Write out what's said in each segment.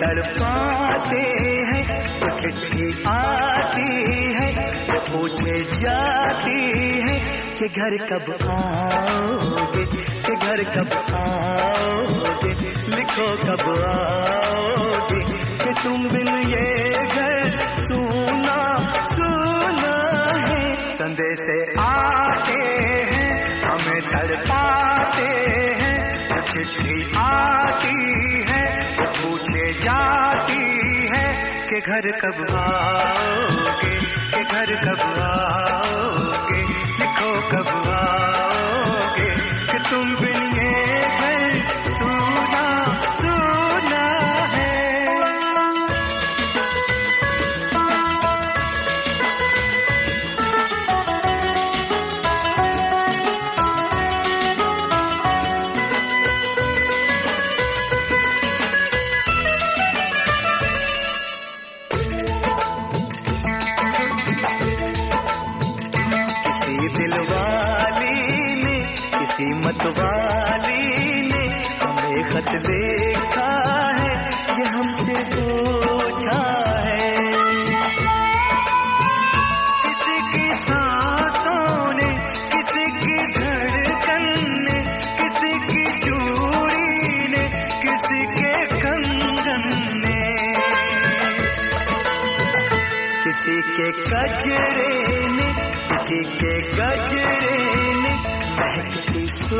तड़पाते हैं चिट्ठी आती है, पूछे जाती है कि घर कब आओगे, कि घर कब आओगे, लिखो कब आओगे, कि तुम बिन ये घर सुना सुना है। संदेश आते हैं, हमें तड़पाते हैं चिट्ठी आती कि घर कब आओगे? के घर कब आओगे? लिखो कब आओगे? कि तुम बिन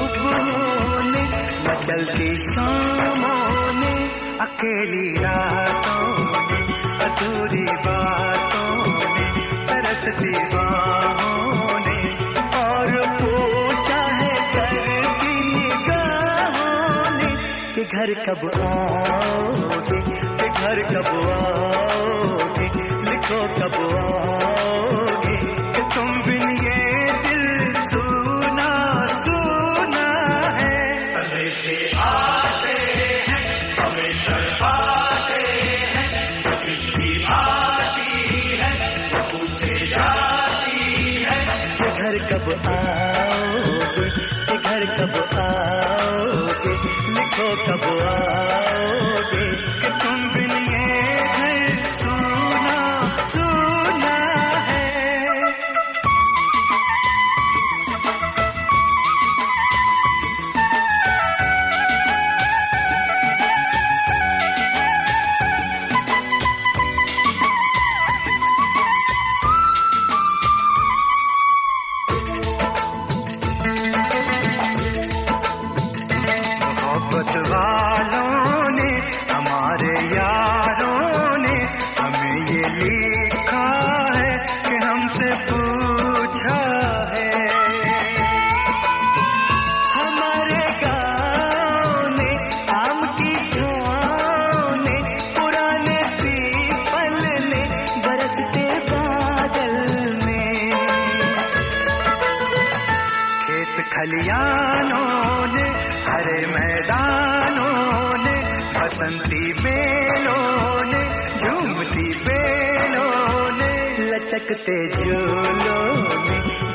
सुबहों ने मचलती शामों ने अकेली रातों ने अधूरी बातों ने तरसती बाहों ने और पूछा है तरसी निगाहों ने कि घर कब आओगे, कि घर कब आओगे, लिखो कब आओगे। घर मोहब्बत वालों बसंती बेलों ने झूमती बेलों ने लचकते झूलों ने।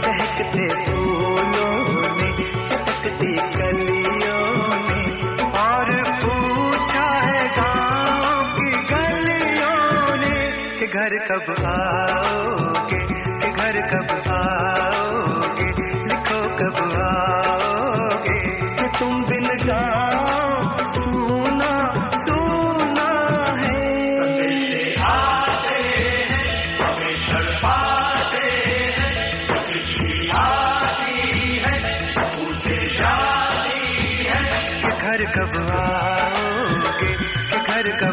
आओगे कि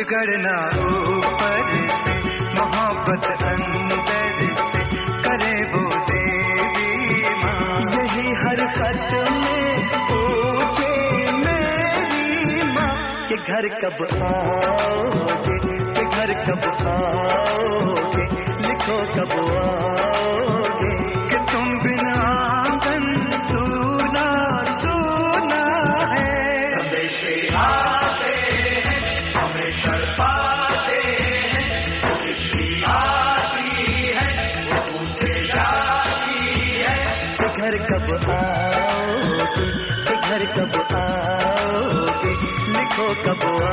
बिगड़ना ऊपर से, मोहब्बत अंदर से, करे वो देवी माँ। यही हरकत में पूछे मेरी माँ के घर कब आओगे, के घर कब आओगे, लिखो कब आओ हो कबुआ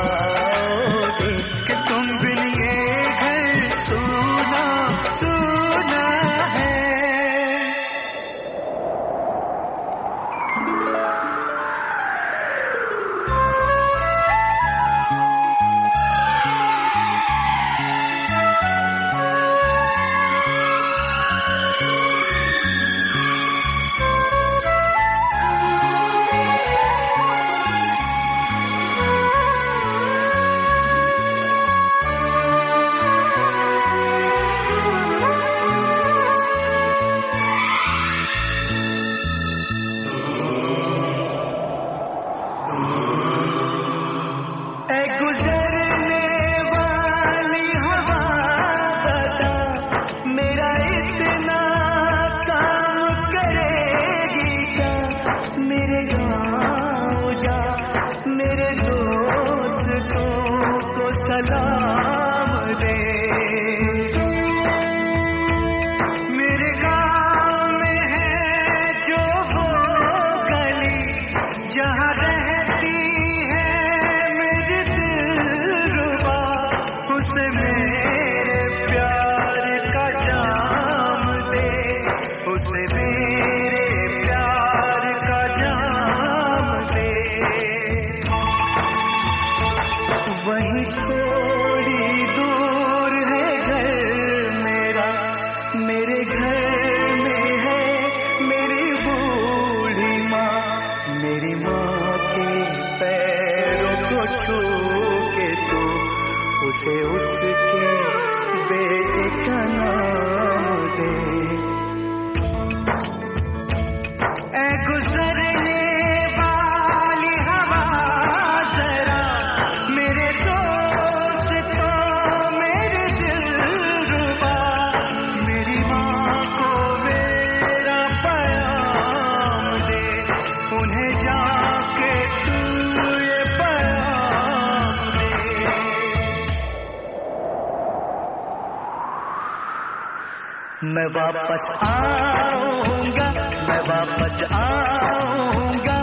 मैं वापस आऊँगा, मैं वापस आऊँगा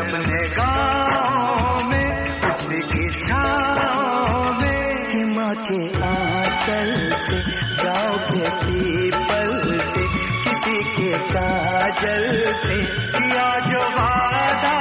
अपने गाँव में, उसी की छाओ में कि माँ के आंचल से, गाँव के पल से, किसी के काजल से, किया जो वादा